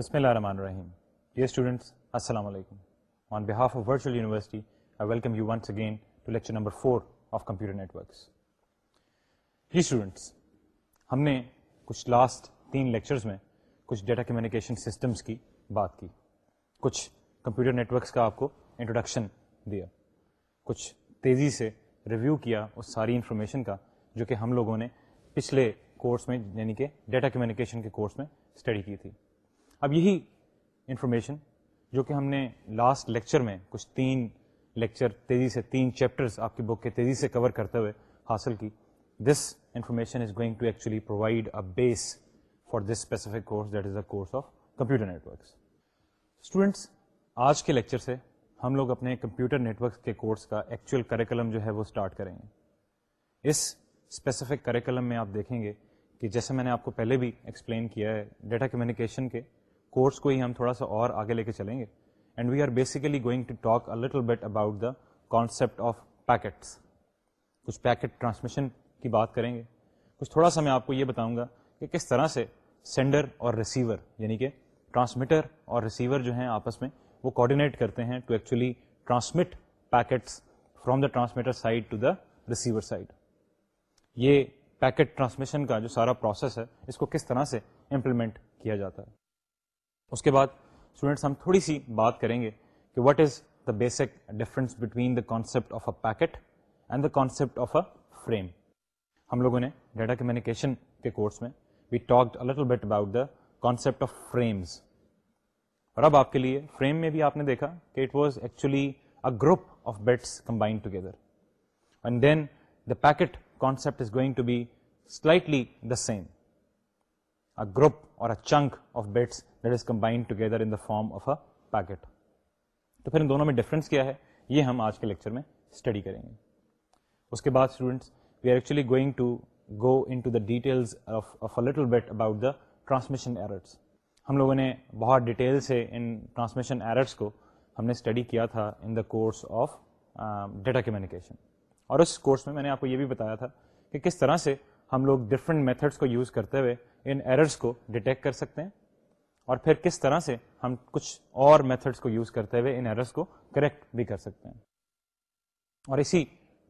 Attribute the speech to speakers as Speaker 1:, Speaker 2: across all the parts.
Speaker 1: بسم اللہ الرحمن الرحیم ڈیئر اسٹوڈنٹس السلام علیکم on behalf of virtual university I welcome you once again to lecture number four of computer networks جی اسٹوڈنٹس ہم نے کچھ لاسٹ تین لیکچرز میں کچھ ڈیٹا کمیونیکیشن سسٹمس کی بات کی کچھ کمپیوٹر نیٹورکس کا آپ کو انٹروڈکشن دیا کچھ تیزی سے ریویو کیا اس ساری انفارمیشن کا جو کہ ہم لوگوں نے پچھلے کورس میں یعنی کہ ڈیٹا کمیونیکیشن کے کورس میں اسٹڈی کی تھی اب یہی انفارمیشن جو کہ ہم نے لاسٹ لیکچر میں کچھ تین لیکچر تیزی سے تین چیپٹرس آپ کی بک کے تیزی سے کور کرتے ہوئے حاصل کی this information is going to actually provide a base for this specific course that is a course of computer net works students آج کے لیکچر سے ہم لوگ اپنے کمپیوٹر نیٹ ورکس کے کورس کا ایکچوئل کریکلم جو ہے وہ اسٹارٹ کریں گے اس اسپیسیفک کریکلم میں آپ دیکھیں گے کہ جیسے میں نے آپ کو پہلے بھی ایکسپلین کیا ہے ڈیٹا کمیونیکیشن کے کورس کو ہی ہم تھوڑا سا اور آگے لے کے چلیں گے and we are basically going to talk little bit about the concept of packets کچھ پیکٹ ٹرانسمیشن کی بات کریں گے کچھ تھوڑا سا میں آپ کو یہ بتاؤں گا کہ کس طرح سے سینڈر اور ریسیور یعنی کہ ٹرانسمیٹر اور ریسیور جو ہیں آپس میں وہ کوڈینیٹ کرتے ہیں to actually transmit packets from the transmitter side to the receiver side یہ پیکٹ ٹرانسمیشن کا جو سارا پروسیس ہے اس کو کس طرح سے امپلیمنٹ کیا جاتا ہے اس کے بعد اسٹوڈینٹس ہم تھوڑی سی بات کریں گے کہ what is the basic difference between the concept of a packet and the concept of a frame ہم لوگوں نے ڈیٹا کمیونیکیشن کے کورس میں we little bit about the concept of frames اور اب آپ کے لیے فریم میں بھی آپ نے دیکھا کہ it was actually a group of bits combined together and then the packet concept is going to be slightly the same group اور a chunk of bits that is combined in the form of a packet تو پھر ان دونوں میں difference کیا ہے یہ ہم آج کے لیکچر میں اسٹڈی کریں گے اس کے بعد students we are actually going to go in to the details of a little bit about the transmission errors ہم لوگوں نے بہت ڈیٹیل سے ان ٹرانسمیشن ایررس کو ہم نے اسٹڈی کیا تھا in the course of data communication اور اس کورس میں میں نے آپ کو یہ بھی بتایا تھا کہ کس طرح سے ہم لوگ ڈفرنٹ میتھڈس کو یوز کرتے ہوئے ان ایررس کو ڈیٹیکٹ کر سکتے ہیں اور پھر کس طرح سے ہم کچھ اور میتھڈس کو یوز کرتے ہوئے ان ایررس کو کریکٹ بھی کر سکتے ہیں اور اسی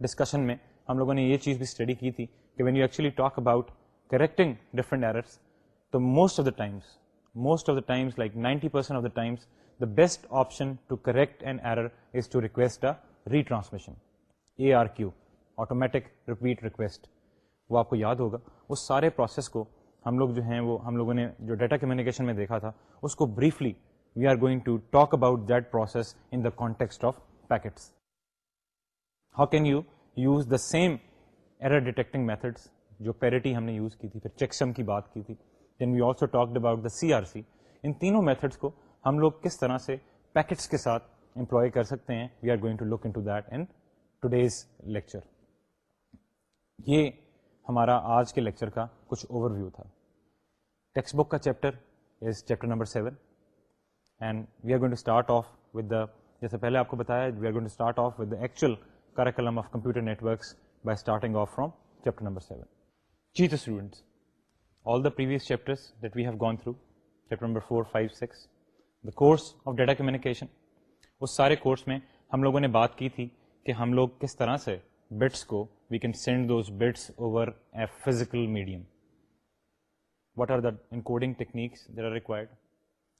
Speaker 1: ڈسکشن میں ہم لوگوں نے یہ چیز بھی اسٹڈی کی تھی کہ when you actually talk about correcting different errors تو most of the times most of the times like ninety percent of the times the best option to correct an error is to request a retransmission A R Q automatic repeat request وہ آپ کو یاد ہوگا اس سارے process کو ہم لوگ جو ہیں وہ ہم لوگوں نے جو ڈیٹا کمیونیکیشن میں دیکھا تھا اس کو briefly we are going to talk about that process in the context of packets how can you use the same error detecting methods جو پیرٹی ہم نے یوز کی تھی پھر چیکسم کی بات کی تھی then we also talk about the C R C ان تینوں میتھڈس کو ہم لوگ کس طرح سے پیکٹس کے ساتھ امپلائی کر سکتے ہیں we are going to look in to into today's lecture یہ ہمارا آج کے لیکچر کا کچھ اوور ویو تھا ٹیکسٹ بک کا chapter is chapter number seven and we are going to start off with the جیسے پہلے آپ کو بتایا we are going to start off with the actual curriculum of computer networks by starting off from chapter number seven جی the students all the previous chapters that we have gone through chapter number four five six the course of data communication اس سارے course میں ہم لوگوں نے بات کی تھی کہ ہم لوگ کس طرح سے بٹس کو we can send those bits over a physical medium what are the encoding techniques there are required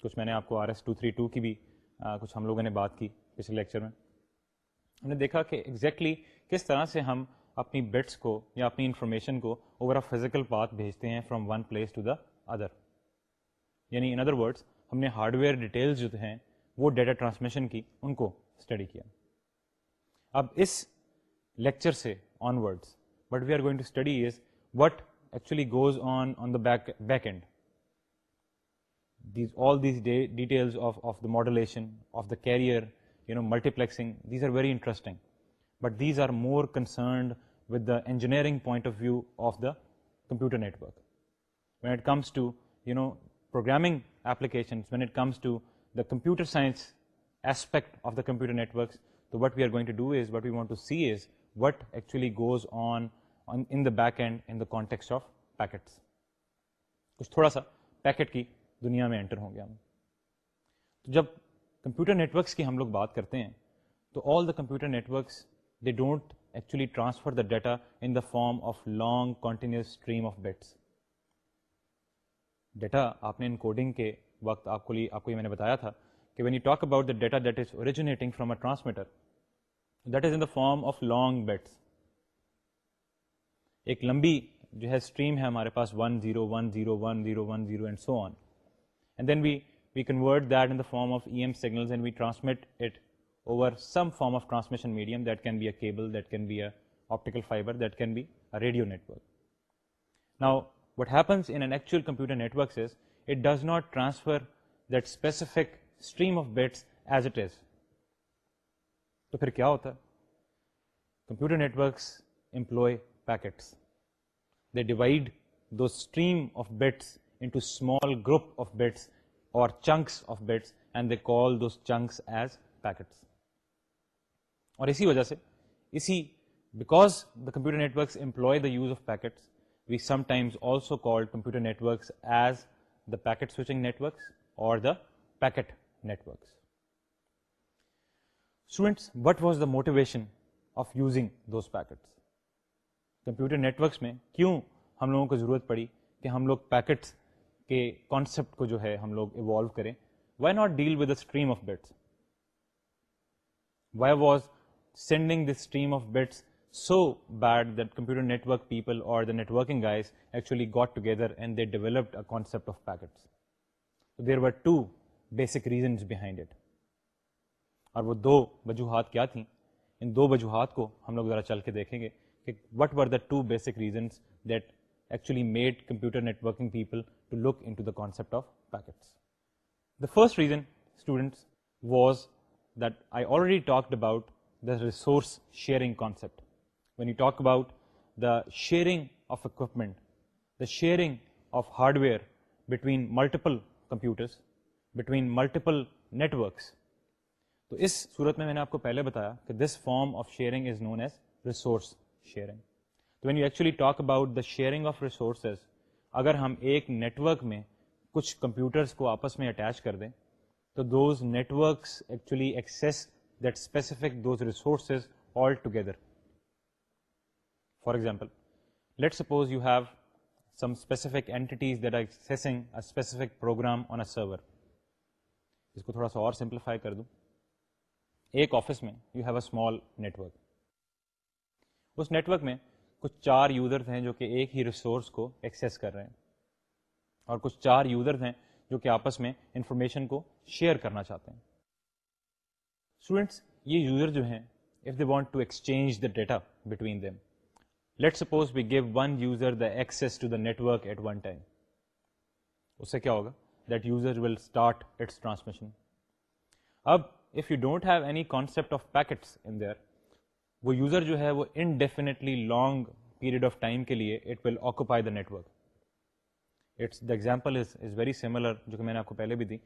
Speaker 1: کچھ میں نے آپ کو R S two three two کی بھی کچھ ہم لوگوں نے بات کی پچھلے لیکچر میں ہم نے دیکھا کہ ایگزیکٹلی کس طرح سے ہم اپنی بٹس کو یا اپنی انفارمیشن کو اوور آ فزیکل پاتھ بھیجتے ہیں from one place to the other یعنی ان ادر ورڈس ہم نے ہارڈ ویئر ڈیٹیلز جو ہیں وہ ڈیٹا ٹرانسمیشن کی ان کو اسٹڈی کیا اب اس لیکچر سے onwards but we are going to study is what actually goes on the back end. All these details of the modulation, of the carrier, multiplexing, these are very interesting, but these are more concerned with the engineering point of view of the computer network. When it comes to programming applications, when it comes to the computer science aspect of the computer networks, so what we are going to do is, what we want to see is what actually goes on in the back end in the of packets کچھ تھوڑا سا packet کی دنیا میں inter ہو گیا تو جب computer networks کی ہم لوگ بات کرتے ہیں تو all the computer networks they don't actually transfer the data in the form of long continuous stream of bits data آپ نے ان کوڈنگ کے وقت آپ آپ کو کو لی, یہ میں نے بتایا تھا کہ when you talk about the data that is from a transmitter that is in the form of long bits ایک لمبی جو ہے اسٹریم ہے ہمارے پاس one zero one zero one zero one zero E M signals and we transmit it it over some form of transmission medium that that that that can can can be be be a a a cable optical fibre radio network now what happens in an actual computer networks is does not transfer specific stream of bits as it is تو پھر کیا ہوتا ہے computer networks employ divide this bits group of bits اور اسی وجہ سے packet switching networks what was the motivation of using computer networks میں کیوں ہم لوگوں کو ضرورت پڑی کہ ہم لوگ پیکٹس کے کانسیپٹ کو جو ہے ہم لوگ ایوالو کریں why not deal with stream of bits why was sending this stream of bits so bad that computer network people اور the networking guys actually got together and they developed a concept of packets there were two basic reasons behind it اور وہ دو وجوہات کیا تھیں ان دو وجوہات کو ہم لوگ ذرا چل کے دیکھیں گے کہ what are the two basic reasons that actually made computer networking people to look in concept the first reason students was that I already talked about the resource sharing concept when you talk about the sharing of equipment the sharing of hardware between multiple computers between multiple networks تو اس صورت میں میں نے آپ کو پہلے بتایا کہ this form of sharing is known as resource sharing تو when you actually talk about the sharing of resources اگر ہم ایک نیٹ ورک میں کچھ کمپیوٹرس کو آپس میں اٹیچ کر دیں تو those networks actually access that specific those resources all together for example let suppose you have some specific entities that are accessing a specific program on a server اس کو تھوڑا سا اور سمپلیفائی کر دوں ایک آفس میں you have a small network اس نیٹورک میں کچھ چار یوزرز ہیں جو کہ ایک ہی ریسورس کو ایکسیس کر رہے ہیں اور کچھ چار یوزرز ہیں جو کہ آپس میں انفارمیشن کو شیئر کرنا چاہتے ہیں اسٹوڈینٹس یہ یوزر جو ہیں if they want to exchange the data between them let suppose we give one user the access to network at one time اس سے کیا ہوگا that user will start its transmission اب if you don't have any concept of packets in وہ user جو ہے وہ indefinitely long period of time کے لیے it will occupy the network example is is very similar جو کہ میں نے آپ کو پہلے بھی دی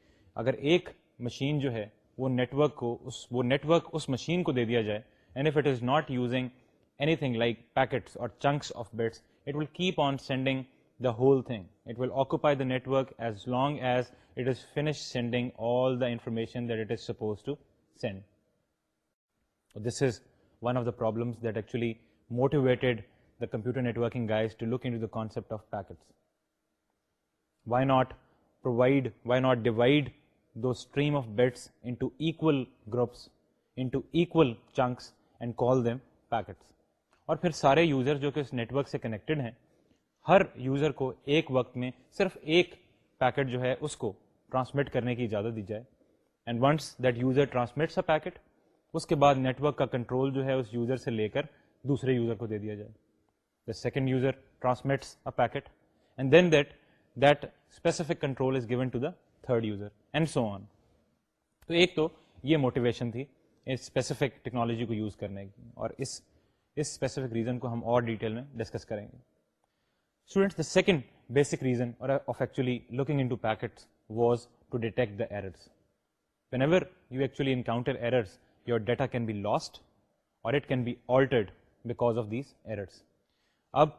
Speaker 1: اگر ایک مشین جو ہے وہ نیٹورک کو اس اس وہ مشین کو دے دیا جائے and if it is not using anything like packets اور chunks of bits it will keep on sending the whole thing it will occupy the network as long as it is finish sending all the information that it is suppose to send this is one of the problem that actually motivated لکنپٹ of packet why not پر پھر سارے user جو کہ اس network سے connected ہیں ہر user کو ایک وقت میں صرف ایک پیکٹ جو ہے اس کو ٹرانسمٹ کرنے کی اجازت دی جائے and once that user transmit a packet اس کے بعد نیٹ ورک کا کنٹرول جو ہے اس یوزر سے لے کر دوسرے یوزر کو دے دیا جائے the second user transmits a packet and then that that specific control is given to the third user and so on تو ایک تو یہ موٹیویشن تھی اس اسپیسیفک ٹیکنالوجی کو یوز کرنے کی اور اس اس اسپیسیفک ریزن کو ہم اور ڈیٹیل میں ڈسکس کریں گے students the second basic reason اور of actually looking into packets was to detect the errors whenever you actually encounter errors your data can be lost or it can be altered because of these errors اب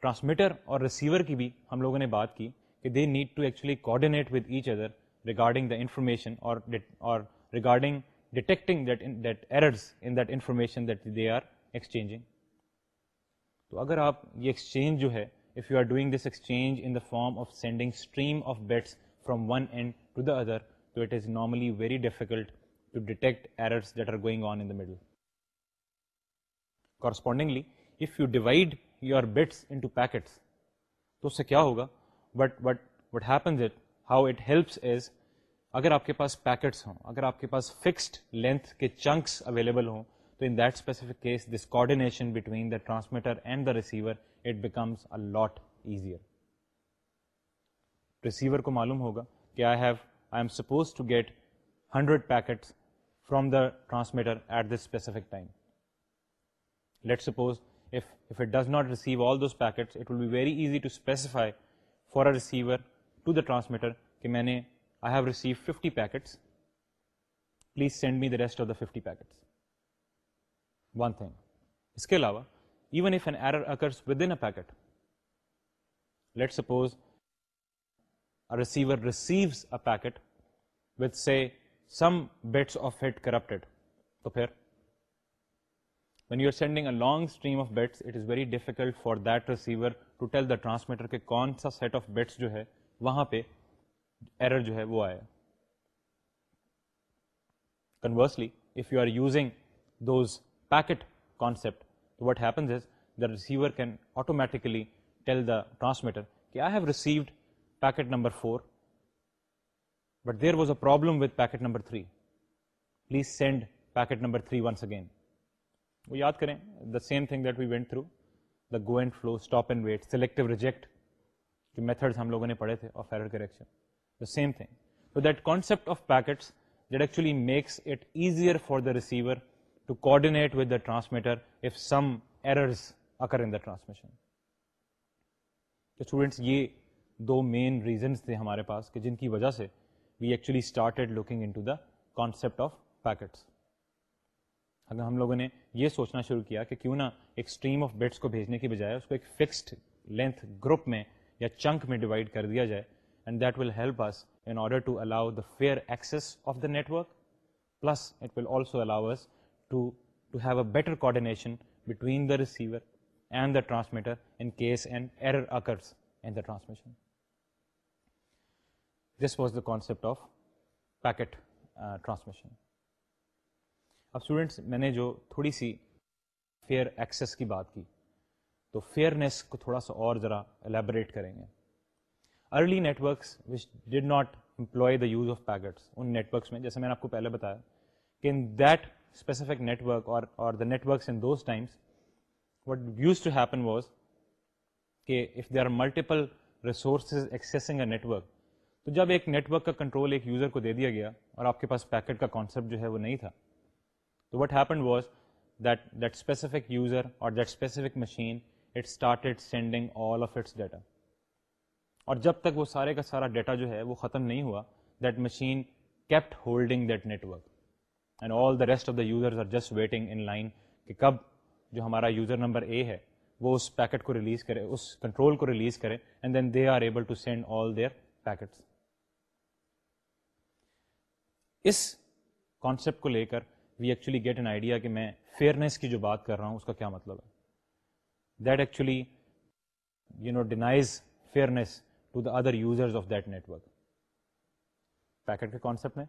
Speaker 1: transmitter اور receiver کی بھی ہم لوگوں نے بات کی کہ they need to actually coordinate with each other regarding the information or regarding detecting that that errors in that information that they are exchanging تو اگر آپ یہ ایکسچینج جو ہے if you are doing this exchange in the form of sending stream of bits from one end to the other تو it is normally very difficult to detect errors that are going on in the middle. Correspondingly, if you divide your bits into packets, کیا ہوگا but what happens it how it helps اگر آپ کے پاس packets ہوں اگر آپ کے پاس فکسڈ لینتھ کے چنکس اویلیبل ہوں تو in that specific case this the transmitter and the receiver it becomes easier receiver کو معلوم ہوگا کہ I have I am suppose to get hundred packets from the transmitter at this let suppose does not receive all packet be very easy to specify for receiver to داسمیٹر میں please send me the rest of the fifty packets one thing اس کے علاوہ even if an error occurs a let suppose receives some bits of hit corrupt تو پھر when you are sending a long stream of bits it is very difficult for that receiver to tell the transmitter کہ کون سا set of bits جو ہے وہاں پہ error جو ہے وہ آیا conversely if you are using those packet concept what happens is the receiver can automatically transmitter کہ I have received packet number four پرٹ number three please send packet number for the receiver to کوڈیٹ ودرسمیٹرز اکر in transmission یہ دو main reasons تھے ہمارے پاس جن کی وجہ سے we actually concept of packets اگر ہم لوگوں نے یہ سوچنا شروع کیا کہ کیوں نہ ایک اسٹریم بٹس کو بھیجنے کی بجائے اس کو ایک فکسڈ لینتھ گروپ میں یا چنک میں ڈیوائڈ کر دیا جائے and that will help order fair access of the network also allow better the receiver and the transmitter this was the concept of packet transmission اب اسٹوڈینٹس میں نے جو تھوڑی سی فیئر ایکسیس کی بات کی تو فیئرنیس کو تھوڑا سا اور ذرا الیبریٹ کریں گے early networks which did not employ the use of packets in networks میں جیسے میں نے آپ کو پہلے بتایا کہ ان ان دیٹ اسپیسیفک اور the those times what use to happen was کہ if they are multiple resources accessing a network تو جب ایک نیٹ ورک کا کنٹرول ایک یوزر کو دے دیا گیا اور آپ کے پاس پیکٹ کا کانسیپٹ جو ہے وہ نہیں تھا تو what happen was that that specific user or that specific machine it started sending all of its data اور جب تک وہ سارے کا سارا ڈیٹا جو ہے وہ ختم نہیں ہوا that machine kept holding that network and all the rest of the are just waiting in line کہ کب جو ہمارا یوزر نمبر اے ہے وہ اس پیکٹ کو ریلیز کرے اس کنٹرول کو ریلیز کرے and then they are able to send all their packets اس کانسیپٹ کو لے کر we actually get an idea کہ میں فیئرنیس کی جو بات کر رہا ہوں اس کا کیا مطلب ہے that actually you know denies fairness to the other users of that network packet کے کانسیپٹ میں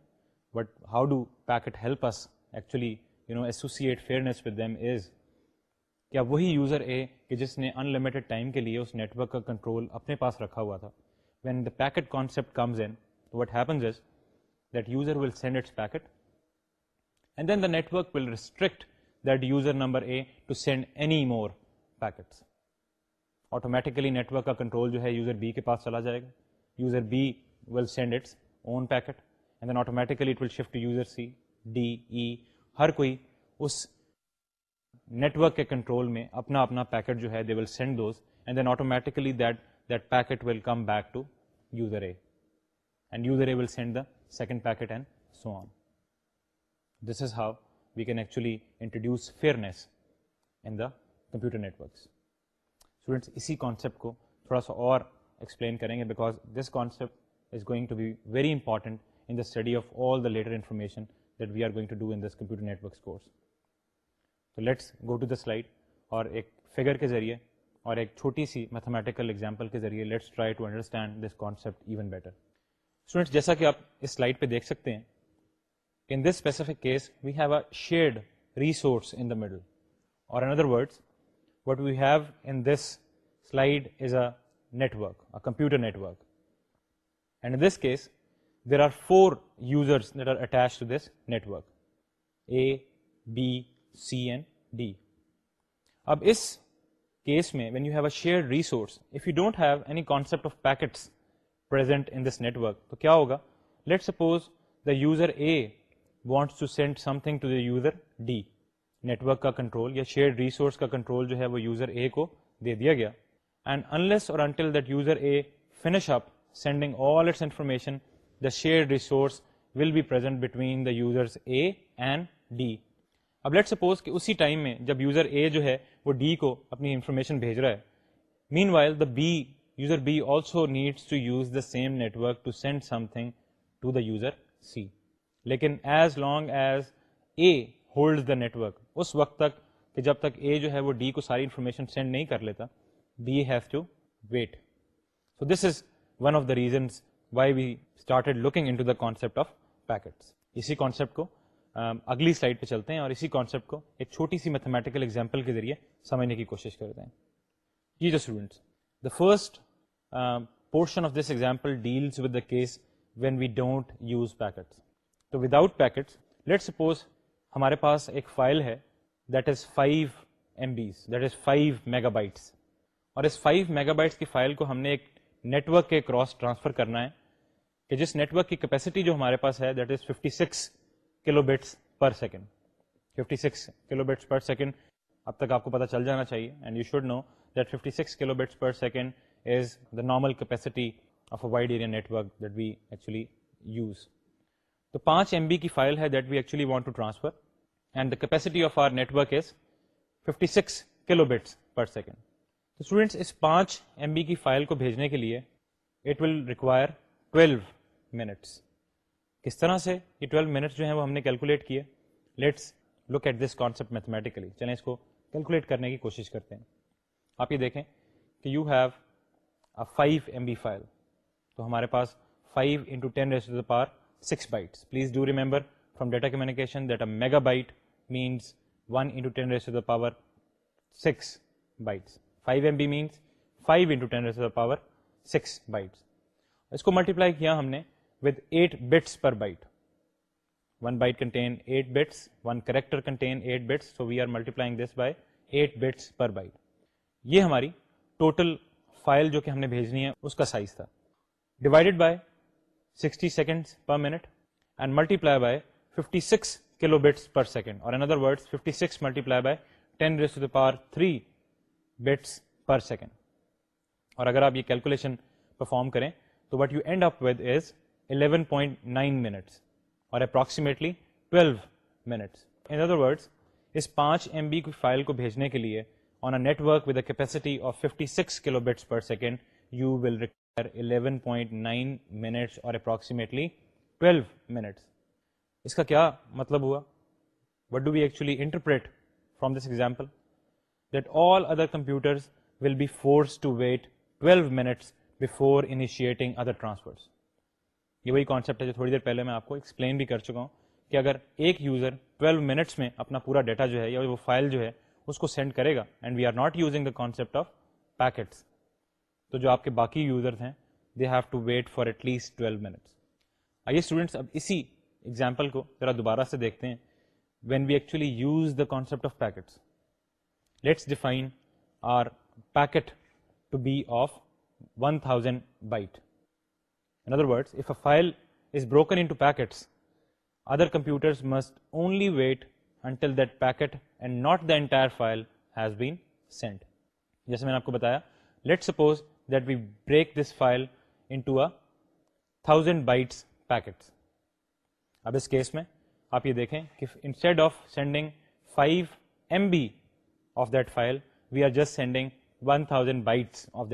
Speaker 1: but how do packet help us actually you know associate fairness with them is کیا وہی یوزر اے کہ جس نے ان لمیٹڈ ٹائم کے لیے اس نیٹورک کا کنٹرول اپنے پاس رکھا ہوا تھا when the packet concept comes in what happens is that یوزرک restrict user A user B کے پاس چلا جائے گا یوزر بی ویکٹو ڈی ای ہر کوئی اس نیٹورک کے کنٹرول میں اپنا اپنا پیکٹ جو ہے second packet and so on this is how we can actually introduce fairness in the computer net works students اسی کانسیپٹ کو تھوڑا سا اور ایکسپلین کریں گے because this concept is going to be very important in this study of all the later information that we are going computer networks course تو let's go to the slide اور ایک figure کے ذریعے اور ایک چھوٹی سی میتھمیٹکل اگزامپل کے ذریعے let's try to understand this concept even better students جیسا کہ آپ اس سلائڈ پہ دیکھ سکتے ہیں in this specific case we have a shared resource in the middle اور in other words what we have in this slide is a network a computer network and in this case there are four users that are attach to this network A B C and D اب اس case میں when you have a shared resource if you don't have any concept of packets this network تو کیا ہوگا let suppose the user A wants to send something to the user D network کا control یا shares کا control جو ہے وہ user A کو دے دیا گیا اینڈ انلیس اور until that user A finish up sending all its information shares will be پر یوزرس اے اینڈ ڈی اب لیٹ سپوز کہ اسی ٹائم میں جب یوزر اے جو ہے وہ ڈی کو اپنی انفارمیشن بھیج رہا ہے meanwhile the B user B also needs to use the same network to send something to the user C لیکن as long as A hold the network اس وقت تک کہ جب تک اے جو ہے وہ ڈی کو ساری انفارمیشن سینڈ نہیں کر لیتا be have to wait so this is one of the reasons why we started looking in to the concept of packet اسی کانسیپٹ کو اگلی سلائڈ پہ چلتے ہیں اور اسی کانسیپٹ کو ایک چھوٹی سی میتھمیٹیکل ایگزامپل کے ذریعے سمجھنے کی کوشش کرتے ہیں جی جو students the first portion of this example deals case when we don't use packets تو without packets let suppose ہمارے پاس ایک فائل ہے that is five M Bs that is five megabytes اور اس فائیو میگا بائٹس کی file کو ہم نے ایک نیٹ ورک کے کراس ٹرانسفر کرنا ہے کہ جس نیٹورک کی کیپیسٹی جو ہمارے پاس ہے that is fifty six kilo bits per second fifty six kilo bits per second اب تک آپ کو پتا چل جانا چاہیے and you should know that fifty six kilo bits per second normal capacity کو بھیجنے کے لیے کس طرح سے یہ ہم نے کیلکولیٹ کیے let's look at this concept mathematically چلیں اس کو کیلکولیٹ کرنے کی کوشش کرتے ہیں آپ یہ دیکھیں کہ you have five M B five تو ہمارے پاس five ten raised to power six bytes please do remember from data communication six bytes اس کو ملٹیپلائی کیا ہم نے ہماری ٹوٹل فائل جو کہ ہم نے بھیجنی ہے اس کا سائز تھا divided by 60 second per minute and multiply by fifty six kilo bits per second اور in other word fifty six multiply by ten race to the power three bits per second اور اگر آپ یہ calculation perform کریں تو what you end up with is 11.9 point nine minutes اور approximately twelve minutes in other words اس پانچ M B کی فائل کو بھیجنے کے لیے network ودیسٹی six kilo bits per second eleven point اور اپراکسیمیٹلی اس کا کیا مطلب ہوا what do we actually interpret from this example that all other computer will be force to wait twelve minutes before initiating other transfers یہ وہی concept ہے جو تھوڑی دیر پہلے میں آپ کو ایکسپلین بھی کر چکا ہوں کہ اگر ایک یوزر ٹویلو منٹس میں اپنا پورا ڈیٹا جو ہے یا وہ فائل جو ہے اس کو سینڈ کرے گا and we are not using the concept of packets تو جو آپ کے باقی یوزرز ہیں they have to wait for at least twelve minutes آئیے اسٹوڈنٹس اب اسی ایگزامپل کو ذرا دوبارہ سے دیکھتے ہیں when we actually use the concept of packets let's define our packet to be of one thousand byte in other words if a file is broken into packets other computers must only wait until that packet میں نے آپ کو بتایا let suppose that we break this file thousand bytes packets اب اس case میں آپ یہ دیکھیں we are just sending one thousand bytes of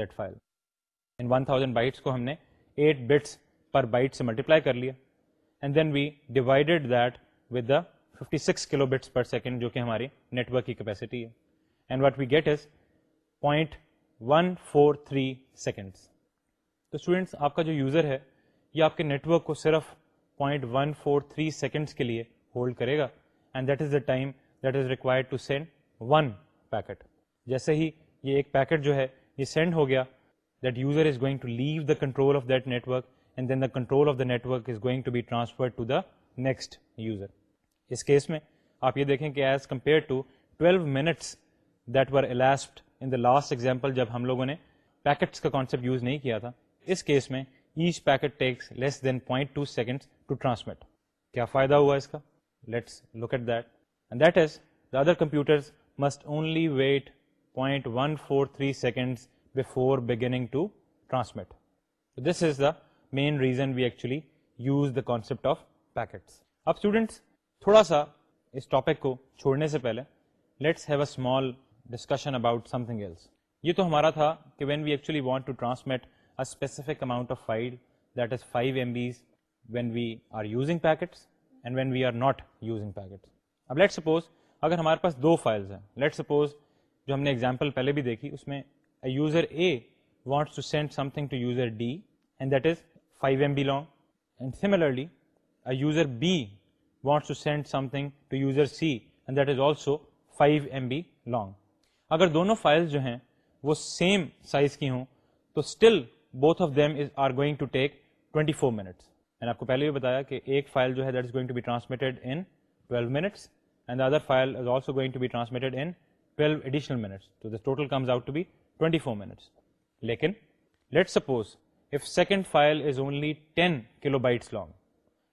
Speaker 1: bytes کو ہم نے ایٹ بٹس پر بائٹ سے ملٹیپلائی کر لیا and then we divided that with the fifty six kilo bits per second جو کہ ہماری نیٹ ورک کی کیپیسٹی ہے and what we get is point one four three seconds تو students آپ کا جو یوزر ہے یہ آپ کے نیٹ ورک کو صرف point one four three seconds کے لیے ہولڈ کرے گا and that is the time that is required to send one packet جیسے ہی یہ ایک پیکٹ جو ہے یہ سینڈ ہو گیا that user is going to leave the control of that network and then the control of the network is going to to be the next user اس کیس میں آپ یہ دیکھیں کہ as compare to twelve minutes that were elapsed in the last example جب ہم لوگوں نے پیکٹس کا کانسیپٹ یوز نہیں کیا تھا اس کیس میں each packet takes less than point two seconds to transmit کیا فائدہ ہوا اس کا let's look at that and that is the other computers must only wait point one four three seconds before beginning to transmit this is the main reason we actually use the concept of packets اب students تھوڑا سا اس topic کو چھوڑنے سے پہلے let's have a small discussion about something else یہ تو ہمارا تھا کہ when we actually want to transmit a specific amount of file that is five M Bs when we are using packets and when we are not using packets اب let suppose اگر ہمارے پاس دو فائلس ہیں let suppose جو ہم نے example پہلے بھی دیکھی اس میں اے user A wants to send something to user D and that is five M B long and similarly a user B want to send something to user C and that is also five M B long اگر دونوں file جو ہیں وہ same size کی ہوں تو still both of them are going to take twenty four minutes میں نے آپ کو پہلے بھی بتایا کہ ایک فائل جو ہے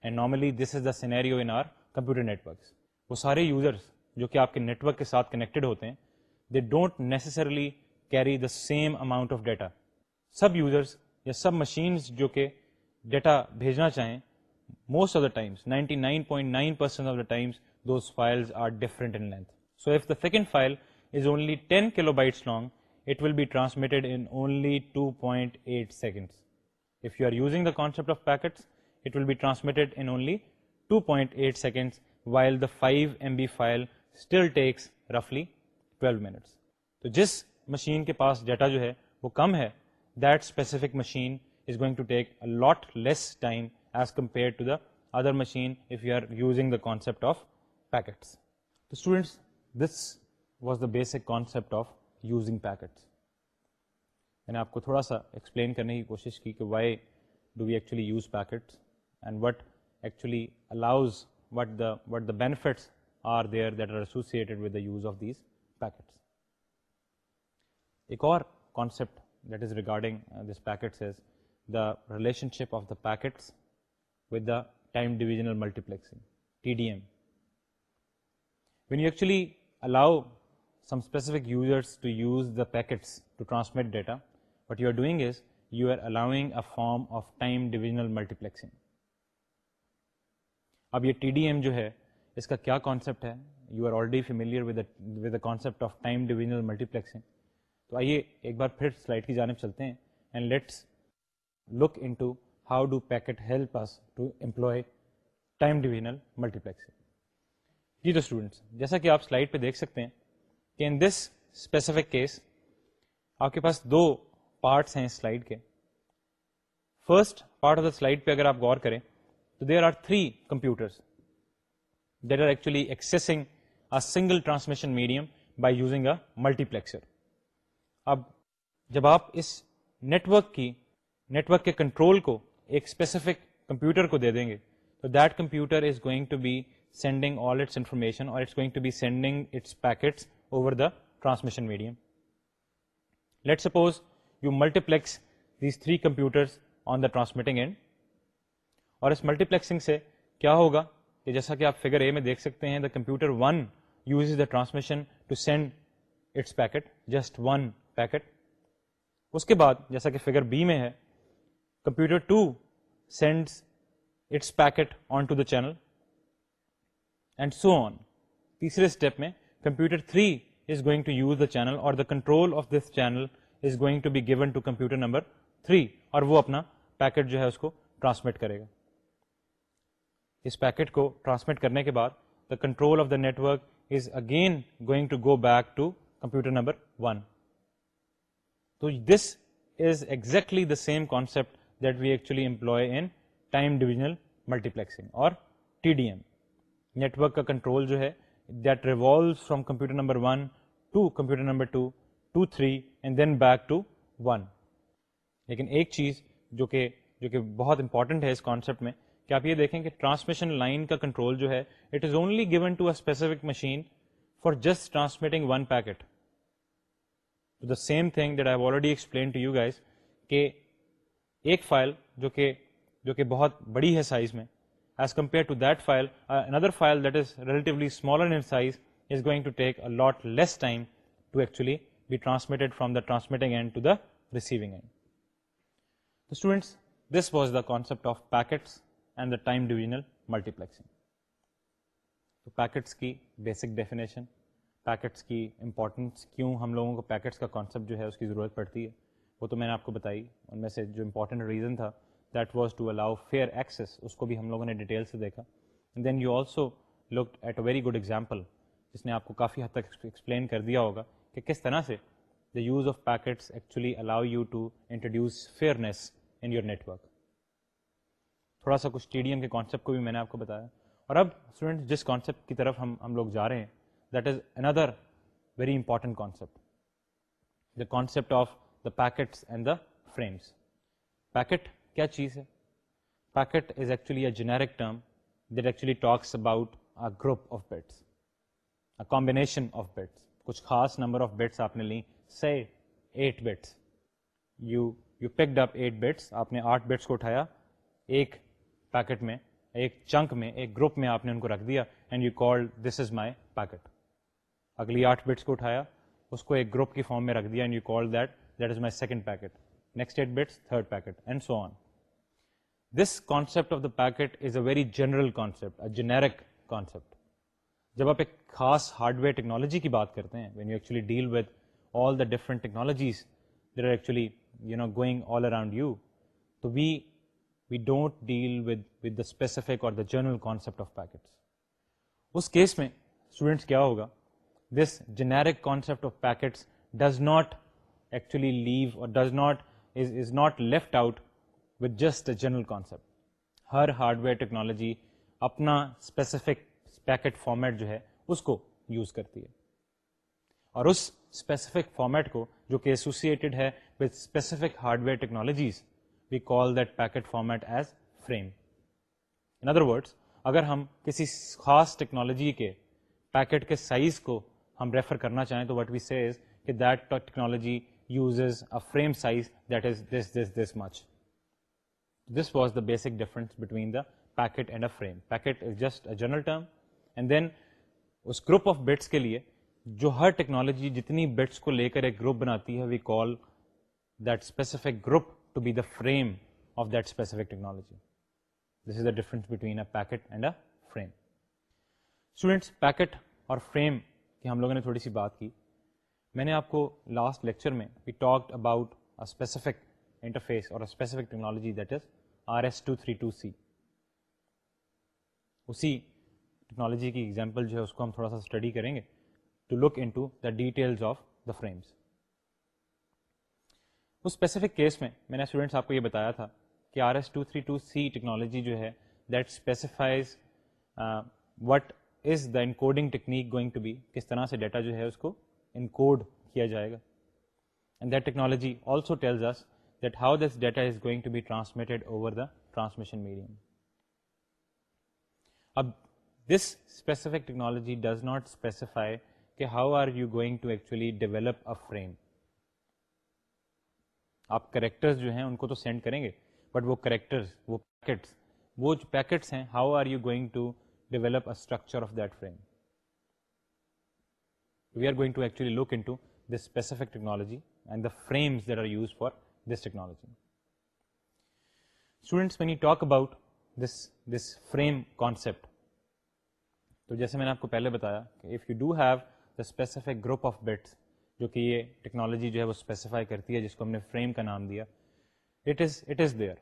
Speaker 1: and normally this is the scenario in our computer networks وہ سارے یوزرس جو کہ آپ کے نیٹ ورک کے ساتھ کنیکٹڈ ہوتے ہیں they don't necessarily carry the same amount of data سب یوزرس یا سب مشین جو کہ ڈیٹا بھیجنا چاہیں most of the times ninety nine point nine file so if the second file is only ten kilo bytes long it will be transmitted at seconds of packets it will be transmitted in only two point eight seconds while the five M B file still takes رفلی twelve minutes تو جس machine کے پاس data جو ہے وہ کم ہے that specific machine is going to take a lot less time as compare other machine if you are using the concept of packets تو students this was the basic concept of using packets میں نے آپ کو تھوڑا سا explain کرنے کی کوشش کی کہ why do we actually use packets and what actually allows, what the benefits are there that are associated with the use of these packets. A core concept that is regarding uh, these packets is the relationship of the packets with the time divisional multiplexing, TDM. When you actually allow some specific users to use the packets to transmit data, what you are doing is you are allowing a form of time divisional multiplexing. اب یہ T D M جو ہے اس کا کیا concept ہے you are already familiar with concept of time divisional multiplexing تو آئیے ایک بار پھر سلائڈ کی جانب چلتے ہیں and let's look in to to how do packet help time multiplexing جی تو اسٹوڈنٹس جیسا کہ آپ سلائڈ پہ دیکھ سکتے ہیں کہ ان دس اسپیسیفک کیس آپ کے پاس دو پارٹس ہیں اس سلائڈ کے first part of the slide پہ اگر آپ غور کریں تو there are three computers that are actually accessing single transmission medium by using a multiplexer اب جب آپ اس نیٹورک کی نیٹورک کے کنٹرول کو ایک اسپیسیفک کمپیوٹر کو دے دیں گے تو that computer is going to be sending all its information اور it's going to be sending its packets over the transmission medium let suppose you multiplex these three computer on the transmitting end اور اس multi plexing سے کیا ہوگا کہ جیسا کہ آپ فگر اے میں دیکھ سکتے ہیں the computer one use the transmission to send its packet packet just one اس کے بعد جیسا کہ فگر بی میں ہے computer two to its packet on on the channel and so تیسرے اسٹیپ میں computer three is going to use the channel اور the control of this channel is going to be given to computer number three اور وہ اپنا packet جو ہے اس کو ٹرانسمٹ کرے گا اس پیکٹ کو ٹرانسمٹ کرنے کے بعد the control of the network is again going to go back to computer number one تو this is exactly the same concept that we actually employ in time divisional multiplexing اور T D M network کا control جو ہے that revolves from computer computer number number one one two to to to three and then back لیکن ایک چیز جو کہ جو کہ بہت امپورٹنٹ ہے اس کانسیپٹ میں کہ آپ یہ دیکھیں کہ ٹرانسمیشن لائن کا کنٹرول جو ہے it is is is only given to to to to to to a a specific machine for just transmitting transmitting one packet the the the the same thing that that that I already explain you guys کہ کہ کہ ایک file file file جو جو بہت بڑی ہے size size میں as compare another relatively smaller in going take lot less time actually be transmitted from end end receiving students this was of packets and the time divisional multiplexing تو packets کی basic definition packets کی importance کیوں ہم لوگوں کو packets کا concept جو ہے اس کی ضرورت پڑتی ہے وہ تو میں نے آپ کو بتائی ان میں سے جو امپورٹنٹ ریزن تھا that was to allow fair access اس کو بھی ہم لوگوں نے ڈیٹیل سے دیکھا then you also look at a very good example جس نے آپ کو کافی حد تک ایکسپلین کر دیا ہوگا کہ کس طرح سے the use of packets actually allow you to introduce fairness in your network تھوڑا سا کچھ ڈی ایم کے کانسیپٹ کو بھی میں نے آپ کو بتایا اور اب اسٹوڈنٹ جس کانسیپٹ کی طرف ہم ہم لوگ جا رہے ہیں that is another very important concept the concept of the packets and the frames packet کیا چیز ہے packet is actually a generic term that actually talks about a group of bits a of کچھ خاص number of bits bits آپ نے لیں eight eight you you up bits آپ نے آٹھ بیٹس کو اٹھایا ایک پیکٹ میں ایک چنک میں ایک گروپ میں آپ نے ان کو رکھ دیا and you call this is my packet اگلی آٹھ بٹس کو اٹھایا اس کو ایک گروپ کی فارم میں رکھ دیا and you call that that is my second packet next eight bits third packet and so on this concept of the packet is a very general concept a generic concept جب آپ ایک خاص hardware technology کی بات کرتے ہیں when you actually deal with all the different technologies there are actually you you know going all around تو we don't deal with with the specific اور دا جنرل آف پیکٹس اس case میں students کیا ہوگا this generic concept of packets does not actually leave اور does not is not left out with just general concept ہر hardware technology اپنا specific packet format جو ہے اس کو یوز کرتی ہے اور اس اسپیسیفک فارمیٹ کو جو کہ ایسوسیڈ ہے with specific hardware technologies call that packet format as frame in other words اگر ہم کسی خاص ٹیکنالوجی کے پیکٹ کے سائز کو ہم ریفر کرنا چاہیں تو وٹ وی سیز کہ that technology uses a frame size that is this this this much this was the basic difference between the packet and a frame packet is just a general term and then اس group of bits کے لیے جو ہر technology جتنی bits کو لے کر ایک گروپ بناتی ہے we call that specific group to be the frame of that specific technology this is the difference between a packet and a frame students packet اور فریم کی ہم لوگوں نے تھوڑی سی بات کی میں نے آپ کو لاسٹ لیکچر میں talk about a specific interface اور specific technology that is R S two three two C اسی ٹیکنالوجی کی ایگزامپل جو ہے اس کو ہم تھوڑا سا اسٹڈی کریں گے to look in to the details of the frames اس اسپیسیفک کیس میں میں نے اسٹوڈنٹس آپ کو یہ بتایا تھا کہ R S two three two C technology جو ہے that specifies what is the encoding technique going to be کس طرح سے ڈیٹا جو ہے اس کو انکوڈ کیا جائے گا and that technology also tells us that how this data is going to be transmitted over the transmission medium اب this specific technology does not specify کہ how are you going to actually develop a frame آپ characters جو ہیں ان کو تو send کریں گے but وہ کریکٹر وہ وہ جو پیکٹس ہیں how are you going to develop a structure of that frame we are going to actually look in to this specific technology and the frames that are use for this technology students mean you talk about this this frame concept تو جیسے میں نے آپ کو پہلے بتایا کہ if you do have the specific group of bits جو کہ یہ ٹیکنالوجی جو ہے وہ اسپیسیفائی کرتی ہے جس کو ہم نے فریم کا نام دیا it it is is there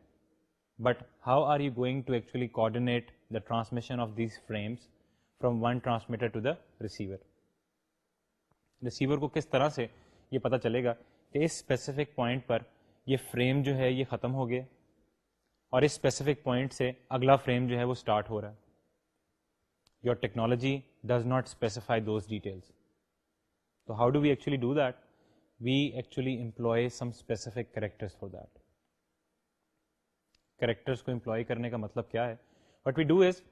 Speaker 1: but how are you going to actually coordinate the transmission of these frames from one transmitter to the receiver receiver کو کس طرح سے یہ پتہ چلے گا کہ اس اسپیسیفک پوائنٹ پر یہ فریم جو ہے یہ ختم ہو گیا اور اس اسپیسیفک پوائنٹ سے اگلا فریم جو ہے وہ اسٹارٹ ہو رہا ہے your technology does not specify those details تو how do we actually do that we actually employ some specific characters that characters کو امپلوائے کرنے کا مطلب کیا ہے وٹ وی ڈو از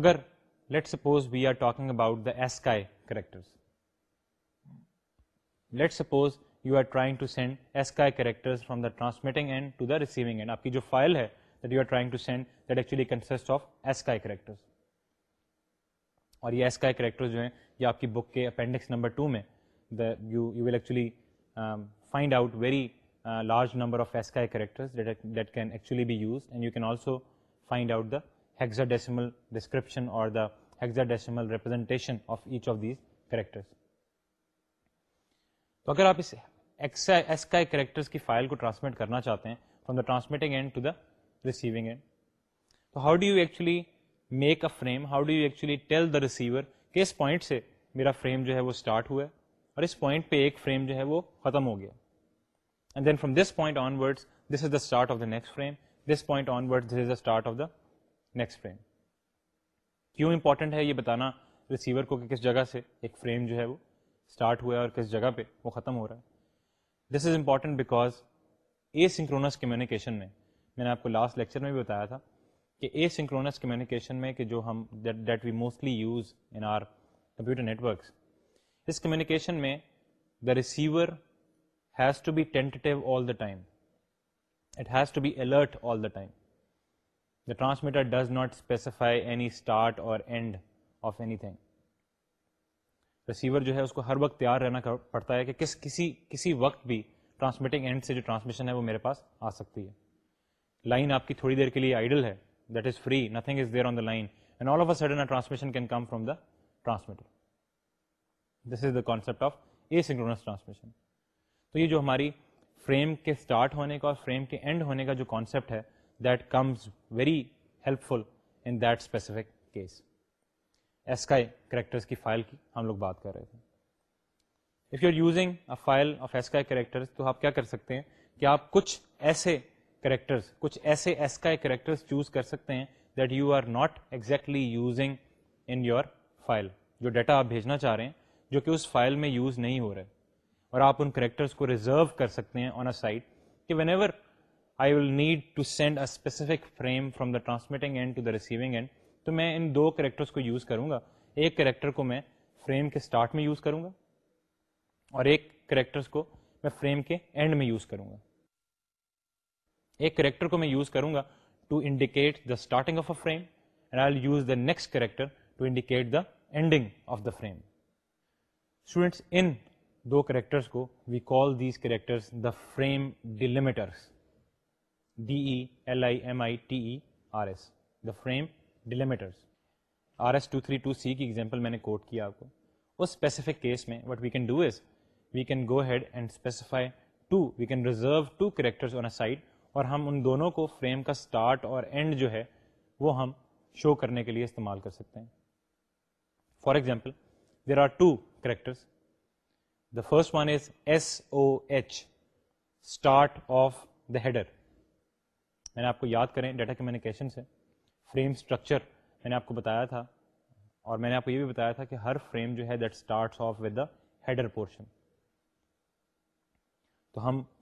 Speaker 1: اگر let suppose we are talking about the ASCII characters let suppose you are trying to send ASCII characters from the transmitting end end to the receiving آپ کی جو file ہے اور یہ جو ہیں یہ آپ کی بک کے اپینڈکس نمبر ٹو میں find out very large number of S کاؤٹ دازا ڈیسمل ڈسکرپشن اور اگر آپ اسکٹر کی فائل کو ٹرانسمٹ کرنا چاہتے ہیں from the transmitting end to the receiving end تو how do you actually make a frame how do actually کس پوائنٹ سے میرا فریم جو ہے وہ اسٹارٹ ہوا ہے اور اس پوائنٹ پہ ایک فریم جو ہے وہ ختم ہو گیا and then from this point onward this is the start of the next frame this point onward this is the start of the next frame کیوں امپورٹنٹ ہے یہ بتانا ریسیور کو کہ کس جگہ سے ایک فریم جو ہے وہ اسٹارٹ ہوا ہے اور کس جگہ پہ وہ ختم ہو رہا ہے this is important because asynchronous communication میں میں نے آپ کو لاسٹ لیکچر میں بھی بتایا تھا کہ اے سنکرونس کمیونیکیشن میں کہ جو ہم that we mostly use in our computer networks اس کمیونیکیشن میں the receiver has to be attentive all the time it has to be alert all the time the transmitter does not specify any start اور end of anything receiver جو ہے اس کو ہر وقت تیار رہنا پڑتا ہے کہ کس کسی کسی وقت بھی ٹرانسمیٹنگ اینڈ سے جو ٹرانسمیشن ہے وہ میرے پاس آ سکتی ہے لائن آپ کی تھوڑی دیر کے لیے آئیڈل ہے that is free nothing is there on the line and all of a sudden transmission can come from the transmitter this is the concept of asynchronous transmission تو یہ جو ہماری فریم کے اسٹارٹ ہونے کا اور frame کے and ہونے کا جو کانسیپٹ ہے that comes very helpful in that specific case characters کی فائل کی ہم لوگ بات کر رہے تھے if you are using file of S کا سکتے ہیں کہ آپ کچھ ایسے کریکٹرس کچھ ایسے ایس کریکٹرس چوز کر سکتے ہیں that you are not exactly using in your file جو ڈیٹا آپ بھیجنا چاہ رہے ہیں جو کہ اس فائل میں یوز نہیں ہو رہے اور آپ ان کریکٹرس کو ریزرو کر سکتے ہیں آن اے سائٹ کہ whenever I will need to send a specific frame from the transmitting end to the receiving end تو میں ان دو کریکٹرس کو یوز کروں گا ایک کریکٹر کو میں فریم کے اسٹارٹ میں یوز کروں گا اور ایک کریکٹرس کو میں فریم کے اینڈ میں یوز کروں گا ایک کریکٹر کو میں یوز کروں گا to indicate the starting of a frame and I use the next character to indicate the ending of the frame students ان دو کریکٹرس کو we call these characters the frame delimiters D E L I M I T E R S the frame delimiters R S two three two C کی example میں نے quote کیا آپ کو اس اسپیسیفک کیس میں what we can do is we can go head and specify two we can reserve two characters on a side اور ہم ان دونوں کو فریم کا اسٹارٹ اور اینڈ جو ہے وہ ہم شو کرنے کے لیے استعمال کر سکتے ہیں for example there are two first one is S O H start of the header میں نے ہم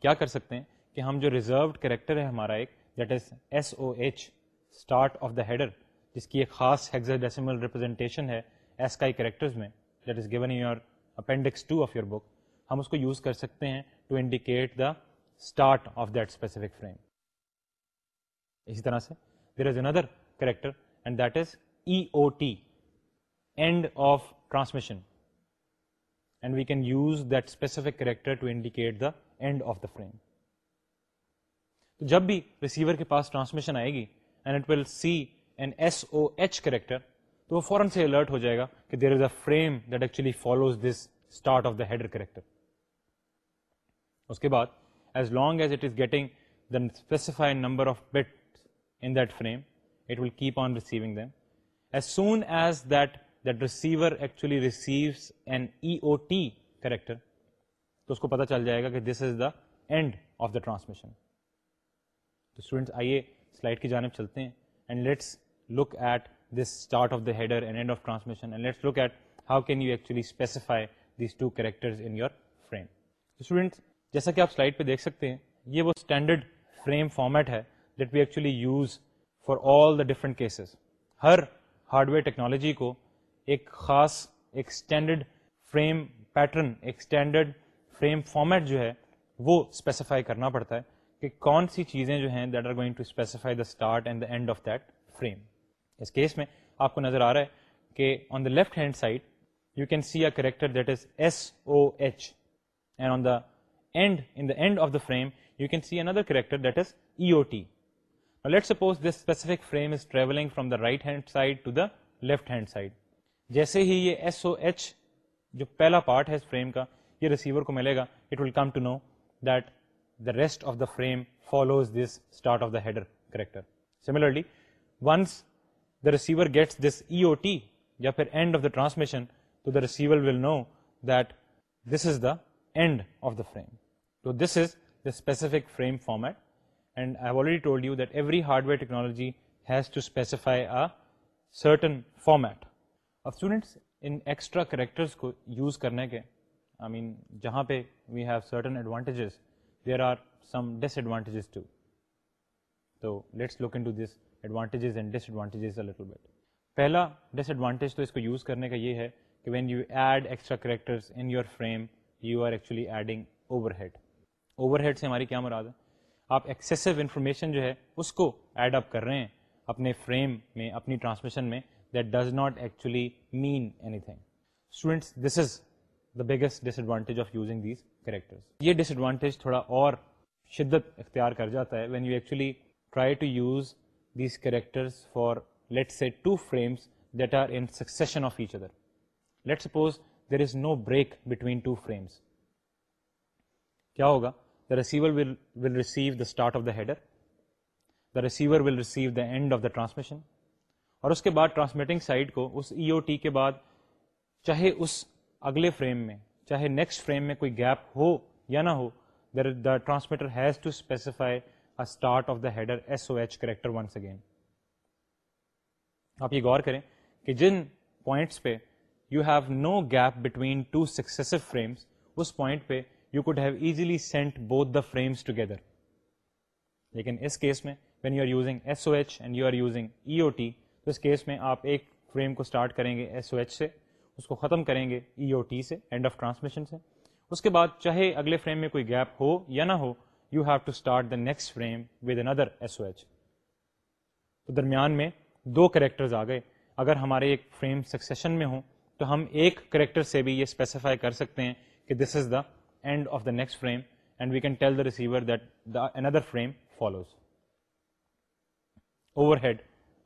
Speaker 1: کیا کر سکتے ہیں کہ ہم جو ریزرو کریکٹر ہے ہمارا ایک that is S O H start of the header جس کی ایک خاص ریپرزینٹیشن ہے that is given your your appendix two of book ہم اس کو یوز کر سکتے ہیں to indicate the start of that specific frame اسی طرح سے there is another character and that is E O T end of transmission and we can use that specific character to indicate the end of the frame تو جب بھی receiver کے پاس transmission آئے گی and it will see an S O H character تو وہ فوراً سے الرٹ ہو جائے گا کہ there is a frame that actually follows this start of the header character اس کے بعد as long as it is getting the specified number of bit in that frame it will keep on receiving them as soon as that that receiver actually receives an E O T character تو اس کو پتا چل جائے گا کہ this is the end of the transmission تو students آئیے سلائڈ کی جانب چلتے ہیں and let's look at this start of the the the the the header and you ایکچولیفائی these two characters in your frame student جیسا کہ آپ سلائڈ پہ دیکھ سکتے ہیں یہ وہ اسٹینڈرڈ فریم فارمیٹ ہے that we actually use for all the different cases ہر ہارڈ ویئر ٹیکنالوجی کو ایک خاص ایک اسٹینڈرڈ فریم پیٹرن ایک اسٹینڈرڈ فریم فارمیٹ جو ہے وہ اسپیسیفائی کرنا پڑتا ہے کہ کون سی چیزیں جو ہیں that are going to specify the start and the end of that frame اس کیس میں آپ کو نظر آ رہا ہے کہ on the left hand side you can see see a character character that that is is is S O O H and and and on the the the the in of frame frame you can another E T late suppose this specific travelling from right hand side to the left hand side جیسے ہی یہ S O H جو پہلا part ہے اس frame کا یہ receiver کو ملے گا it will come to know that the rest of the frame follows this start of the header character similarly once receiver gets this E O T یا پھر end of the transmission frame format and I already told you that every hardware technology فارمیٹین characters کو use کرنے کے I mean جہاں پہ we have certain advantages there are disadvantages look Anas advantages and disadvantages little better پہلا disadvantage تو اس کو use کرنے کا یہ ہے کہ when you add extra characters in your frame you are actually adding overhead overhead سے ہماری کیا مراد ہے آپ ایکسیسو انفارمیشن جو ہے اس کو ایڈ اپ کر رہے ہیں اپنے فریم میں اپنی ٹرانسمیشن میں that does not actually mean anything students this is the biggest disadvantage of using these characters یہ ڈس ایڈوانٹیج تھوڑا اور شدت اختیار کر جاتا ہے when you actually try to use ٹرس for let see two frames that are in succession of each other late suppose there is no break between کیا ہوگا the receiver header the receiver will receive the end of the transmission اور اس کے بعد transmitting side کو اس E e کے بعد چاہے اس اگلے فریم میں چاہے نیکسٹ فریم میں کوئی گیپ ہو یا نہ ہو the transmitter has to specify جن پوائنٹ پہ you have no gap point both میں آپ ایک فریم کو ختم کریں گے e سے اینڈ آف ٹرانسمیشن سے اس کے بعد چاہے اگلے فریم میں کوئی گیپ ہو یا نہ ہو next frame with another S O H تو درمیان میں دو کریکٹرز آ گئے اگر ہمارے ایک فریم سکسیشن میں ہوں تو ہم ایک کریکٹر سے بھی یہ اسپیسیفائی کر سکتے ہیں کہ this is the end of the next frame and we can tell the receiver that the another frame follows overhead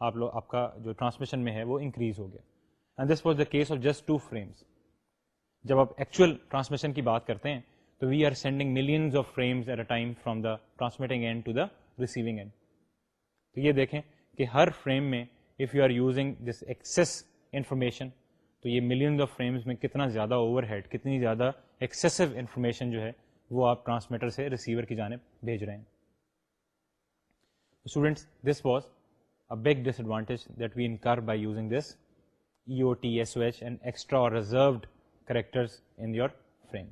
Speaker 1: آپ لوگ آپ کا جو ٹرانسمیشن میں ہے وہ انکریز ہو گیا and this was the case of just two frames جب آپ ایکچوئل ٹرانسمیشن کی بات کرتے ہیں تو we are sending millions of frames at a time from the transmitting end to the receiving end تو یہ دیکھیں کہ ہر فریم میں if you are using this excess information تو یہ ملینز آف فریمز میں کتنا زیادہ اوور ہیڈ کتنی زیادہ ایکسیسو انفارمیشن جو ہے وہ آپ ٹرانسمیٹر سے ریسیور کی جانب بھیج رہے ہیں students this was a big disadvantage that we in by using this E O T S O H and extra reserved characters in your frame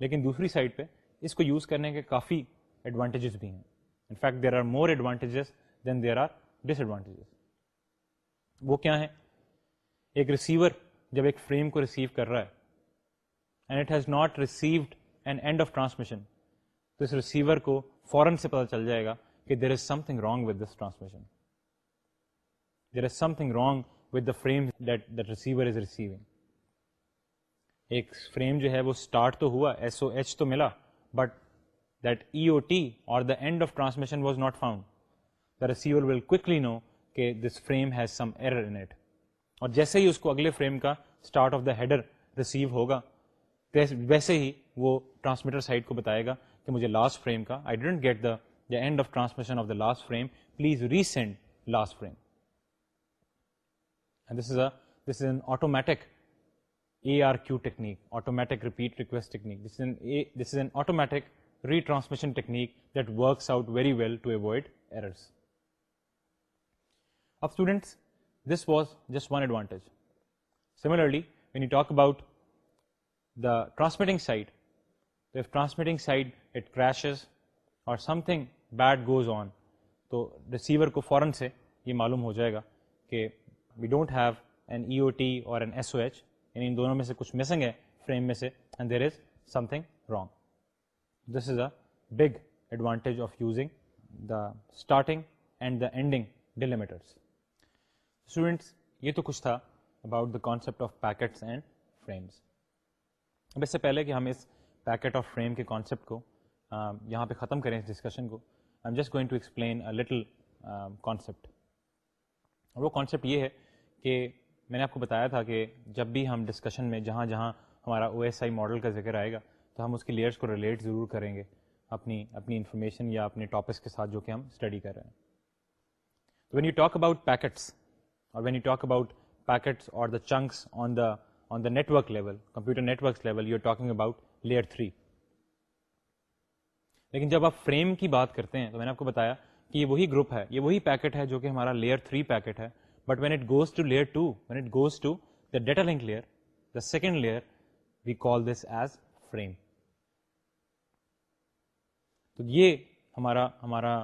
Speaker 1: لیکن دوسری سائڈ پہ اس کو یوز کرنے کے کافی ایڈوانٹیجز بھی ہیں in fact there are more advantages than there are disadvantages وہ کیا ہیں ایک ریسیور جب ایک فریم کو ریسیو کر رہا ہے and and it has not received of transmission تو اس ریسیور کو فورن سے پتا چل جائے گا کہ there is something wrong with this transmission there is something wrong with the frame that receiver is receiving ایک فریم جو ہے وہ اسٹارٹ تو ہوا ایس او ایچ تو ملا but that E O T اور the end of transmission was not found the receiver will know کہ this frame has some error in it اور جیسے ہی اس کو اگلے فریم کا start of the header receive ہوگا ویسے ہی وہ ٹرانسمیٹر سائڈ کو بتائے گا کہ مجھے لاسٹ فریم کا I don't get the the end of transmission of the last frame please resend last frame this is a this is an automatic A R Q technique automatic repeat request technique this is an automatic retransmission technique that works out very well to avoid errors اب students this was just one advantage similarly when you talk about the transmitting site site transmitting it crashes اور something bad goes on تو receiver کو فوراً سے یہ معلوم ہو جائے گا کہ we don't have an E O T اور این ایس او ایچ یعنی ان دونوں میں سے کچھ مسنگ ہے فریم میں سے and there is something wrong this is a big advantage of using the starting and the ending delimiters students یہ تو کچھ تھا about the concept of packets and frames اب اس سے پہلے کہ ہم اس پیکٹ آف فریم کے کانسیپٹ کو یہاں پہ ختم کریں اس ڈسکشن کو I am just going to explain little concept وہ کانسیپٹ یہ ہے کہ میں نے آپ کو بتایا تھا کہ جب بھی ہم ڈسکشن میں جہاں جہاں ہمارا او ایس آئی ماڈل کا ذکر آئے گا تو ہم اس کے لیئرس کو ریلیٹ ضرور کریں گے اپنی اپنی انفارمیشن یا اپنے ٹاپکس کے ساتھ جو کہ ہم اسٹڈی کر رہے ہیں تو when you talk about packets اور when you talk about packets اور the chunks on the on the network level computer networks level you are talking about layer three لیکن جب آپ فریم کی بات کرتے ہیں تو میں نے آپ کو بتایا کہ یہ وہی گروپ ہے یہ وہی پیکٹ ہے جو کہ ہمارا لیئر تھری پیکٹ ہے ویٹ گوز ٹو لے to what it goes to the data link layer we call this as تو یہ ہمارا ہمارا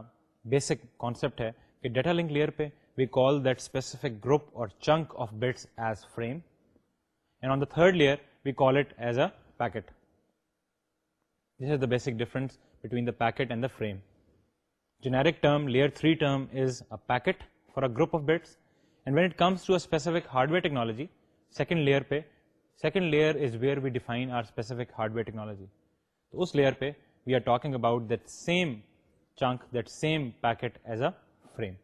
Speaker 1: بیسک کانسپٹال گروپ اور chunk of bits as frame third we call it as act this is the basic difference between the packet and the frame جم لے three term is a packet for group of bits and when it comes to specific hardware technology second layer پہ second layer is where we define are specific hardware technology تو اس layer پہ we are talking about that same chunk that same packet as a frame